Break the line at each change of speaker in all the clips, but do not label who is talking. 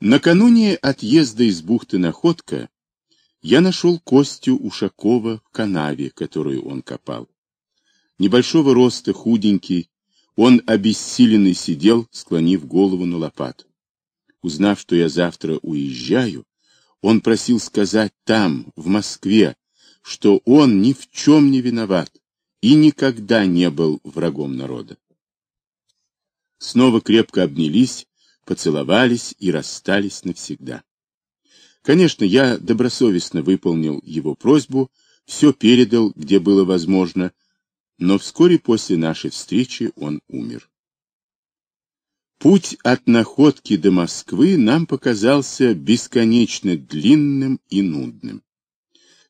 Накануне отъезда из бухты Находка я нашел Костю Ушакова в канаве, которую он копал. Небольшого роста, худенький, он обессиленный сидел, склонив голову на лопату. Узнав, что я завтра уезжаю, он просил сказать там, в Москве, что он ни в чем не виноват и никогда не был врагом народа. Снова крепко обнялись, поцеловались и расстались навсегда. Конечно, я добросовестно выполнил его просьбу, все передал, где было возможно, но вскоре после нашей встречи он умер. Путь от Находки до Москвы нам показался бесконечно длинным и нудным.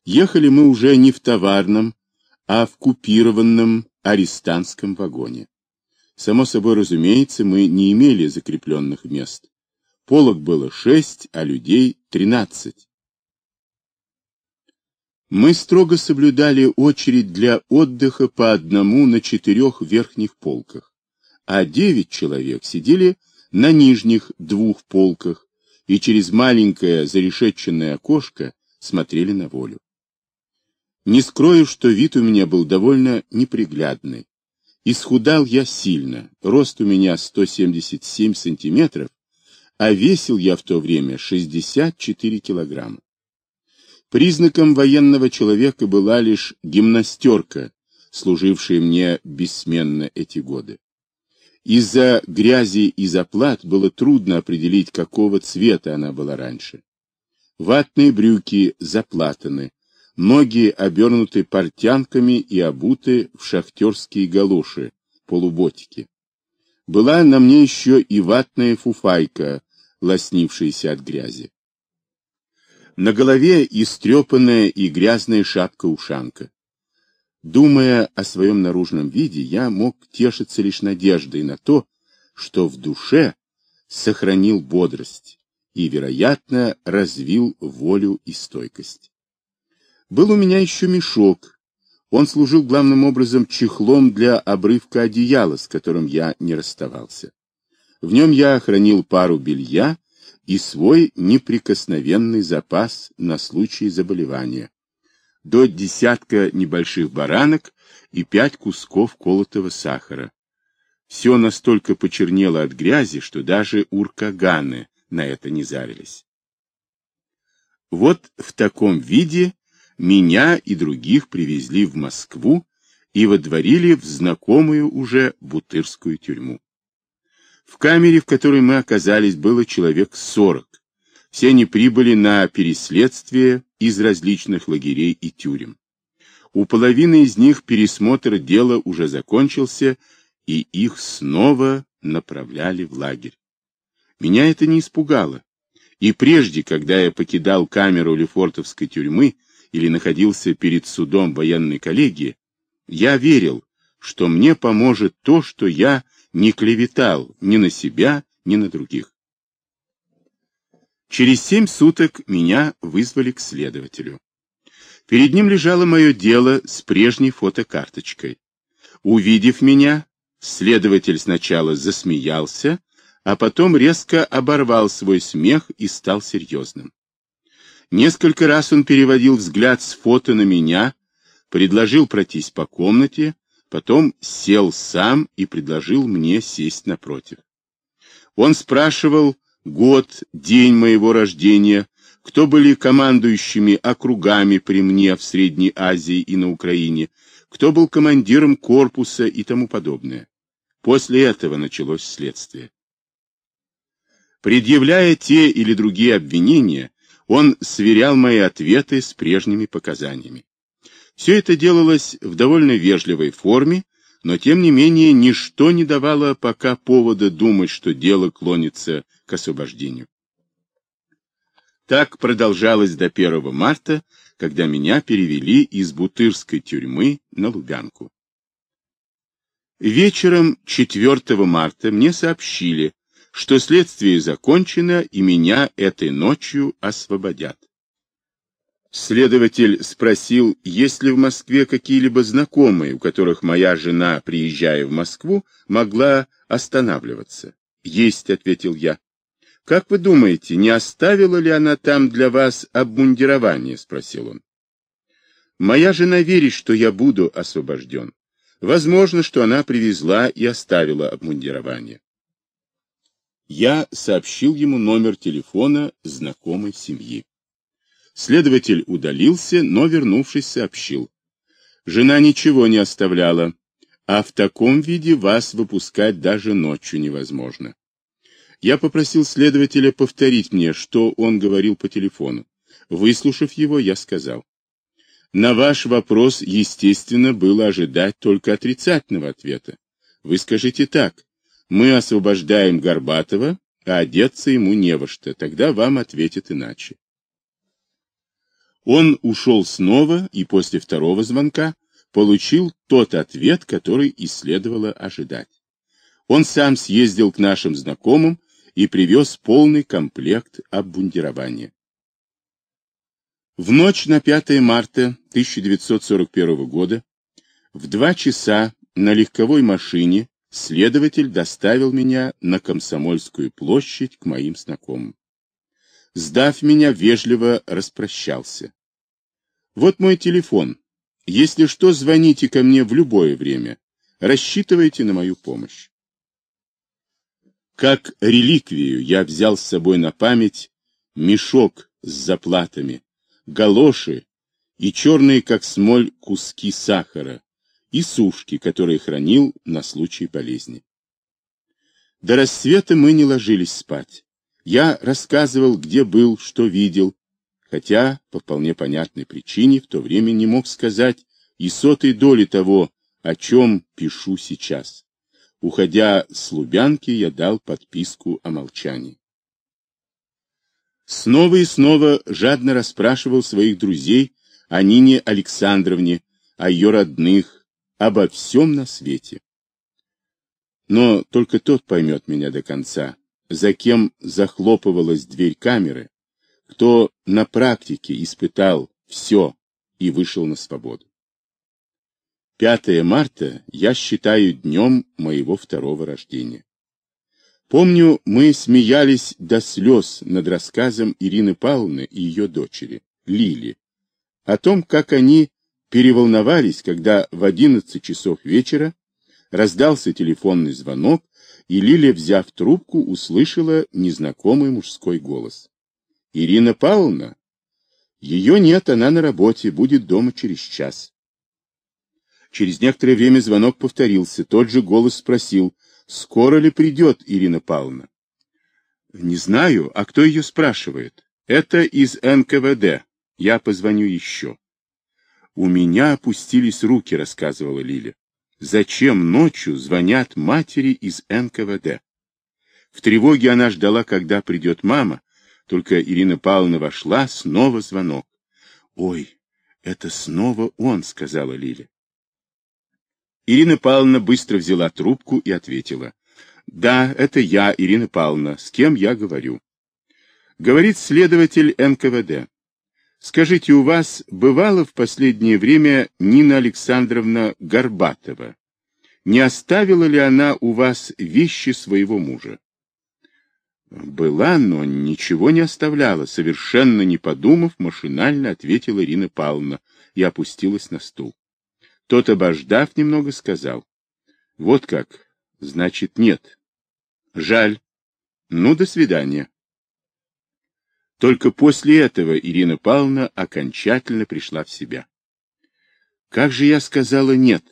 Ехали мы уже не в товарном, а в купированном арестантском вагоне. Само собой разумеется, мы не имели закрепленных мест. Полок было шесть, а людей тринадцать. Мы строго соблюдали очередь для отдыха по одному на четырех верхних полках, а девять человек сидели на нижних двух полках и через маленькое зарешетченное окошко смотрели на волю. Не скрою, что вид у меня был довольно неприглядный. Исхудал я сильно, рост у меня 177 сантиметров, а весил я в то время 64 килограмма. Признаком военного человека была лишь гимнастерка, служившая мне бессменно эти годы. Из-за грязи и заплат было трудно определить, какого цвета она была раньше. Ватные брюки заплатаны, ноги обернуты портянками и обуты в шахтерские галоши, полуботики. Была на мне еще и ватная фуфайка, лоснившаяся от грязи. На голове истрепанная и грязная шапка-ушанка. Думая о своем наружном виде, я мог тешиться лишь надеждой на то, что в душе сохранил бодрость и, вероятно, развил волю и стойкость. Был у меня еще мешок. Он служил главным образом чехлом для обрывка одеяла, с которым я не расставался. В нем я хранил пару белья и свой неприкосновенный запас на случай заболевания. До десятка небольших баранок и пять кусков колотого сахара. Все настолько почернело от грязи, что даже уркаганы на это не зарились. Вот в таком виде меня и других привезли в Москву и водворили в знакомую уже Бутырскую тюрьму. В камере, в которой мы оказались, было человек сорок. Все они прибыли на переследствие из различных лагерей и тюрем. У половины из них пересмотр дела уже закончился, и их снова направляли в лагерь. Меня это не испугало. И прежде, когда я покидал камеру Лефортовской тюрьмы, или находился перед судом военной коллегии, я верил, что мне поможет то, что я не клеветал ни на себя, ни на других. Через семь суток меня вызвали к следователю. Перед ним лежало мое дело с прежней фотокарточкой. Увидев меня, следователь сначала засмеялся, а потом резко оборвал свой смех и стал серьезным. Несколько раз он переводил взгляд с фото на меня, предложил пройтись по комнате, потом сел сам и предложил мне сесть напротив. Он спрашивал год, день моего рождения, кто были командующими округами при мне в Средней Азии и на Украине, кто был командиром корпуса и тому подобное. После этого началось следствие. Предъявляя те или другие обвинения, он сверял мои ответы с прежними показаниями. Все это делалось в довольно вежливой форме, но тем не менее ничто не давало пока повода думать, что дело клонится к освобождению. Так продолжалось до 1 марта, когда меня перевели из Бутырской тюрьмы на Лубянку. Вечером 4 марта мне сообщили, что следствие закончено и меня этой ночью освободят. Следователь спросил, есть ли в Москве какие-либо знакомые, у которых моя жена, приезжая в Москву, могла останавливаться. «Есть», — ответил я. Как вы думаете, не оставила ли она там для вас обмундирование? Спросил он. Моя жена верит, что я буду освобожден. Возможно, что она привезла и оставила обмундирование. Я сообщил ему номер телефона знакомой семьи. Следователь удалился, но, вернувшись, сообщил. Жена ничего не оставляла, а в таком виде вас выпускать даже ночью невозможно. Я попросил следователя повторить мне, что он говорил по телефону. Выслушав его, я сказал. На ваш вопрос, естественно, было ожидать только отрицательного ответа. Вы скажите так. Мы освобождаем Горбатова, а одеться ему не во что. Тогда вам ответят иначе. Он ушел снова и после второго звонка получил тот ответ, который и следовало ожидать. Он сам съездил к нашим знакомым и привез полный комплект обмундирования. В ночь на 5 марта 1941 года в два часа на легковой машине следователь доставил меня на Комсомольскую площадь к моим знакомым. Сдав меня, вежливо распрощался. Вот мой телефон. Если что, звоните ко мне в любое время. Рассчитывайте на мою помощь. Как реликвию я взял с собой на память мешок с заплатами, галоши и черные, как смоль, куски сахара, и сушки, которые хранил на случай болезни. До рассвета мы не ложились спать. Я рассказывал, где был, что видел, хотя, по вполне понятной причине, в то время не мог сказать и сотой доли того, о чем пишу сейчас. Уходя с Лубянки, я дал подписку о молчании. Снова и снова жадно расспрашивал своих друзей о Нине Александровне, о ее родных, обо всем на свете. Но только тот поймет меня до конца, за кем захлопывалась дверь камеры, кто на практике испытал все и вышел на свободу. 5 марта я считаю днем моего второго рождения. Помню, мы смеялись до слез над рассказом Ирины Павловны и ее дочери, Лили, о том, как они переволновались, когда в 11 часов вечера раздался телефонный звонок, и Лиля, взяв трубку, услышала незнакомый мужской голос. «Ирина Павловна?» «Ее нет, она на работе, будет дома через час». Через некоторое время звонок повторился, тот же голос спросил — Скоро ли придет Ирина Павловна? Не знаю, а кто ее спрашивает? Это из НКВД. Я позвоню еще. У меня опустились руки, рассказывала Лиля. Зачем ночью звонят матери из НКВД? В тревоге она ждала, когда придет мама, только Ирина Павловна вошла, снова звонок. «Ой, это снова он», — сказала Лиля. Ирина Павловна быстро взяла трубку и ответила. «Да, это я, Ирина Павловна. С кем я говорю?» Говорит следователь НКВД. «Скажите, у вас бывало в последнее время Нина Александровна Горбатова? Не оставила ли она у вас вещи своего мужа?» «Была, но ничего не оставляла», совершенно не подумав, машинально ответила Ирина Павловна и опустилась на стул. Тот, обождав немного, сказал. Вот как. Значит, нет. Жаль. Ну, до свидания. Только после этого Ирина Павловна окончательно пришла в себя. Как же я сказала «нет»,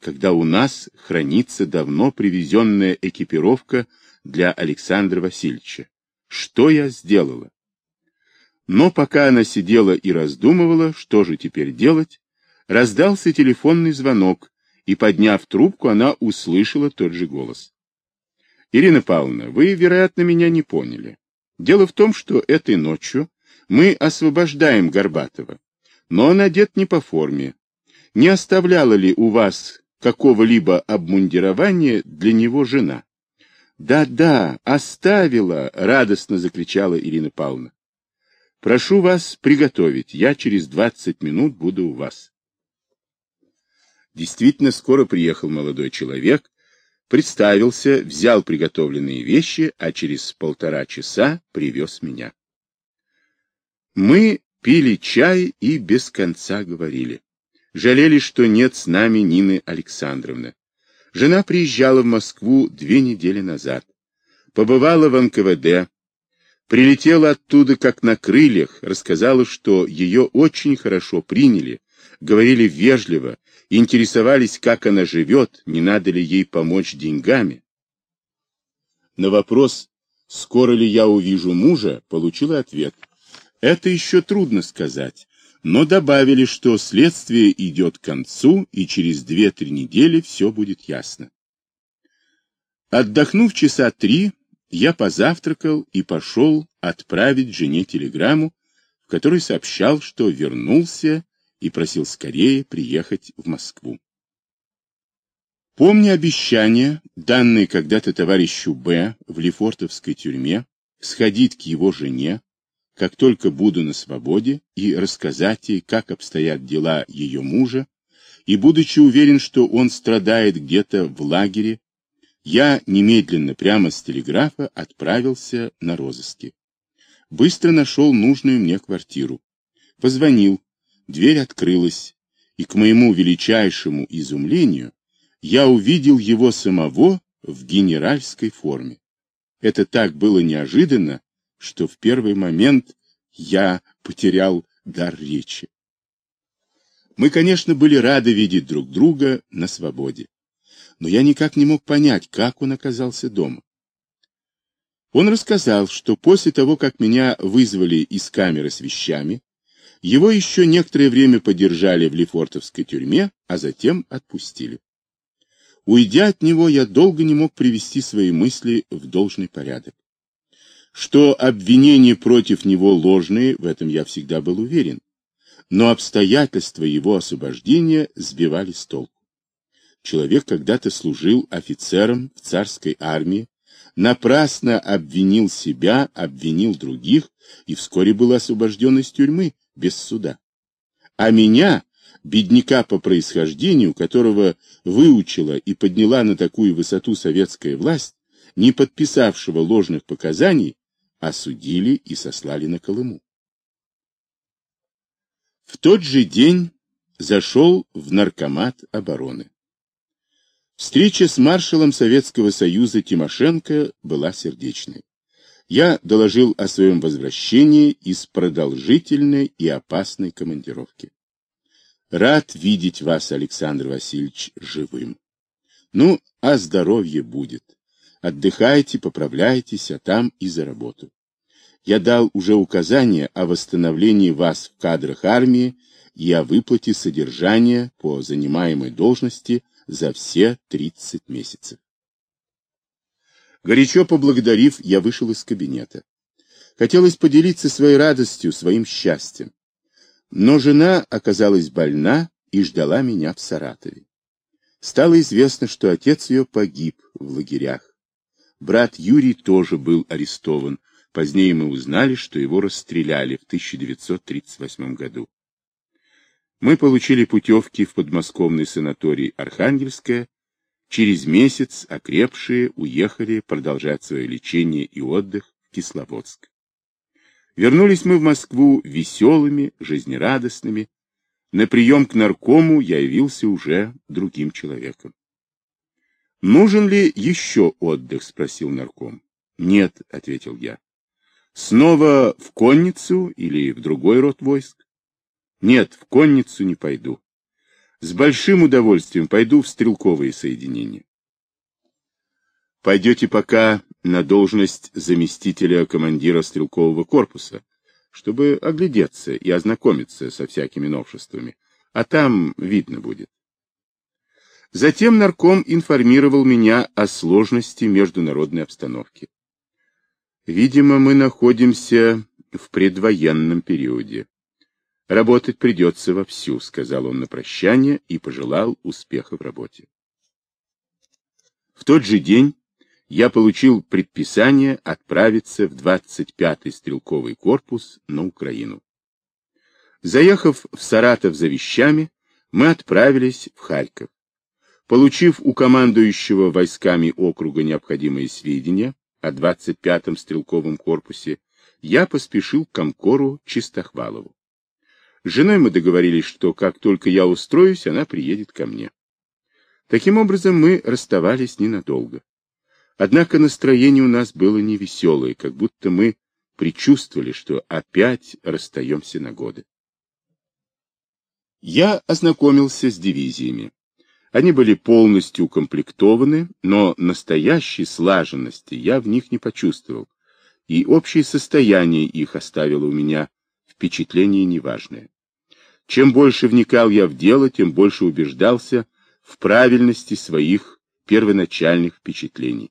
когда у нас хранится давно привезенная экипировка для Александра Васильевича? Что я сделала? Но пока она сидела и раздумывала, что же теперь делать, Раздался телефонный звонок, и, подняв трубку, она услышала тот же голос. «Ирина Павловна, вы, вероятно, меня не поняли. Дело в том, что этой ночью мы освобождаем Горбатова, но он одет не по форме. Не оставляла ли у вас какого-либо обмундирования для него жена?» «Да-да, оставила!» — радостно закричала Ирина Павловна. «Прошу вас приготовить, я через двадцать минут буду у вас». Действительно, скоро приехал молодой человек, представился, взял приготовленные вещи, а через полтора часа привез меня. Мы пили чай и без конца говорили. Жалели, что нет с нами Нины Александровны. Жена приезжала в Москву две недели назад. Побывала в НКВД, прилетела оттуда как на крыльях, рассказала, что ее очень хорошо приняли, говорили вежливо, интересовались, как она живет, не надо ли ей помочь деньгами. На вопрос, скоро ли я увижу мужа, получила ответ. Это еще трудно сказать, но добавили, что следствие идет к концу, и через 2-3 недели все будет ясно. Отдохнув часа три, я позавтракал и пошел отправить жене телеграмму, в которой сообщал, что вернулся и просил скорее приехать в Москву. Помня обещание, данное когда-то товарищу Б. в Лефортовской тюрьме, сходить к его жене, как только буду на свободе, и рассказать ей, как обстоят дела ее мужа, и, будучи уверен, что он страдает где-то в лагере, я немедленно прямо с телеграфа отправился на розыски. Быстро нашел нужную мне квартиру. Позвонил, дверь открылась, и к моему величайшему изумлению я увидел его самого в генеральской форме. Это так было неожиданно, что в первый момент я потерял дар речи. Мы, конечно, были рады видеть друг друга на свободе, но я никак не мог понять, как он оказался дома. Он рассказал, что после того, как меня вызвали из камеры с вещами, его еще некоторое время подержали в Лефортовской тюрьме, а затем отпустили. Уйдя от него, я долго не мог привести свои мысли в должный порядок. Что обвинения против него ложные, в этом я всегда был уверен, но обстоятельства его освобождения сбивали с толку. Человек когда-то служил офицером в царской армии, напрасно обвинил себя, обвинил других и вскоре был освобожден из тюрьмы, без суда. А меня, бедняка по происхождению, которого выучила и подняла на такую высоту советская власть, не подписавшего ложных показаний, осудили и сослали на Колыму. В тот же день зашел в наркомат обороны. Встреча с маршалом Советского Союза Тимошенко была сердечной я доложил о своем возвращении из продолжительной и опасной командировки. Рад видеть вас, Александр Васильевич, живым. Ну, а здоровье будет. Отдыхайте, поправляйтесь, а там и за работу. Я дал уже указание о восстановлении вас в кадрах армии и о выплате содержания по занимаемой должности за все 30 месяцев. Горячо поблагодарив, я вышел из кабинета. Хотелось поделиться своей радостью, своим счастьем. Но жена оказалась больна и ждала меня в Саратове. Стало известно, что отец ее погиб в лагерях. Брат Юрий тоже был арестован. Позднее мы узнали, что его расстреляли в 1938 году. Мы получили путевки в подмосковный санаторий Архангельская Через месяц окрепшие уехали продолжать свое лечение и отдых в Кисловодск. Вернулись мы в Москву веселыми, жизнерадостными. На прием к наркому я явился уже другим человеком. «Нужен ли еще отдых?» — спросил нарком. «Нет», — ответил я. «Снова в конницу или в другой род войск?» «Нет, в конницу не пойду. С большим удовольствием пойду в стрелковые соединения. Пойдете пока на должность заместителя командира стрелкового корпуса, чтобы оглядеться и ознакомиться со всякими новшествами, а там видно будет. Затем нарком информировал меня о сложности международной обстановки. Видимо, мы находимся в предвоенном периоде. Работать придется вовсю, сказал он на прощание и пожелал успеха в работе. В тот же день я получил предписание отправиться в 25-й стрелковый корпус на Украину. Заехав в Саратов за вещами, мы отправились в Харьков. Получив у командующего войсками округа необходимые сведения о 25-м стрелковом корпусе, я поспешил к комкору Чистохвалову. С женой мы договорились, что как только я устроюсь, она приедет ко мне. Таким образом, мы расставались ненадолго. Однако настроение у нас было невеселое, как будто мы предчувствовали, что опять расстаемся на годы. Я ознакомился с дивизиями. Они были полностью укомплектованы, но настоящей слаженности я в них не почувствовал, и общее состояние их оставило у меня впечатление неважное. Чем больше вникал я в дело, тем больше убеждался в правильности своих первоначальных впечатлений.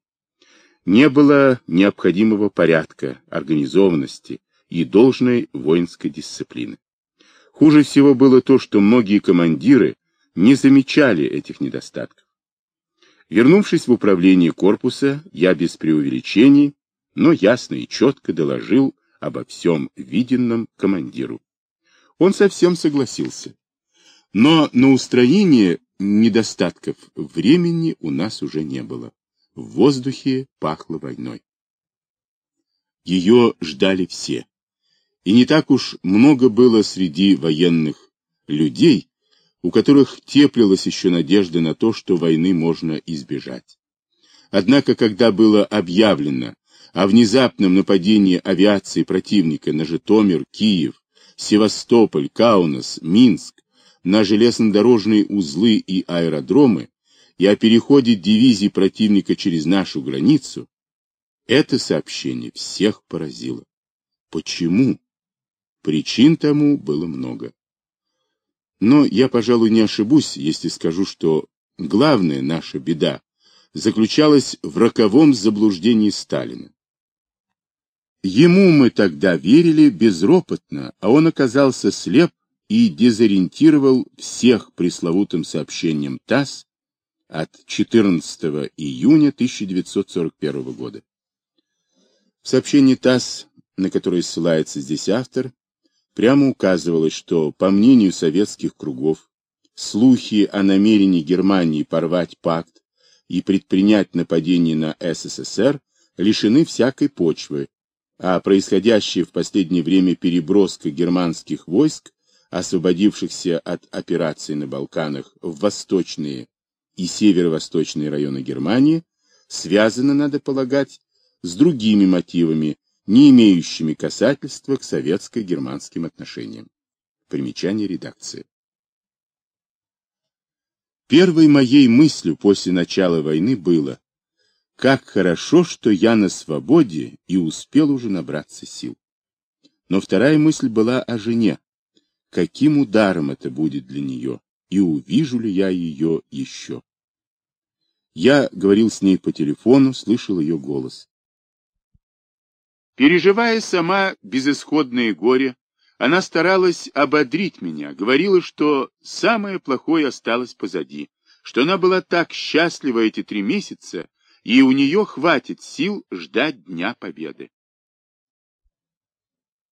Не было необходимого порядка, организованности и должной воинской дисциплины. Хуже всего было то, что многие командиры не замечали этих недостатков. Вернувшись в управление корпуса, я без преувеличений, но ясно и четко доложил обо всем виденном командиру. Он совсем согласился. Но на устранение недостатков времени у нас уже не было. В воздухе пахло войной. Ее ждали все. И не так уж много было среди военных людей, у которых теплилась еще надежда на то, что войны можно избежать. Однако, когда было объявлено о внезапном нападении авиации противника на Житомир, Киев, Севастополь, Каунас, Минск, на железнодорожные узлы и аэродромы и о переходе дивизий противника через нашу границу, это сообщение всех поразило. Почему? Причин тому было много. Но я, пожалуй, не ошибусь, если скажу, что главная наша беда заключалась в роковом заблуждении Сталина. Ему мы тогда верили безропотно, а он оказался слеп и дезориентировал всех пресловутым сообщением ТАСС от 14 июня 1941 года. В сообщении ТАСС, на которое ссылается здесь автор, прямо указывалось, что, по мнению советских кругов, слухи о намерении Германии порвать пакт и предпринять нападение на СССР лишены всякой почвы а происходящая в последнее время переброска германских войск, освободившихся от операций на Балканах в восточные и северо-восточные районы Германии, связана, надо полагать, с другими мотивами, не имеющими касательства к советско-германским отношениям. Примечание редакции. Первой моей мыслью после начала войны было, как хорошо, что я на свободе и успел уже набраться сил. Но вторая мысль была о жене. Каким ударом это будет для нее, и увижу ли я ее еще? Я говорил с ней по телефону, слышал ее голос. Переживая сама безысходное горе, она старалась ободрить меня, говорила, что самое плохое осталось позади, что она была так счастлива эти три месяца, и у нее хватит сил ждать Дня Победы.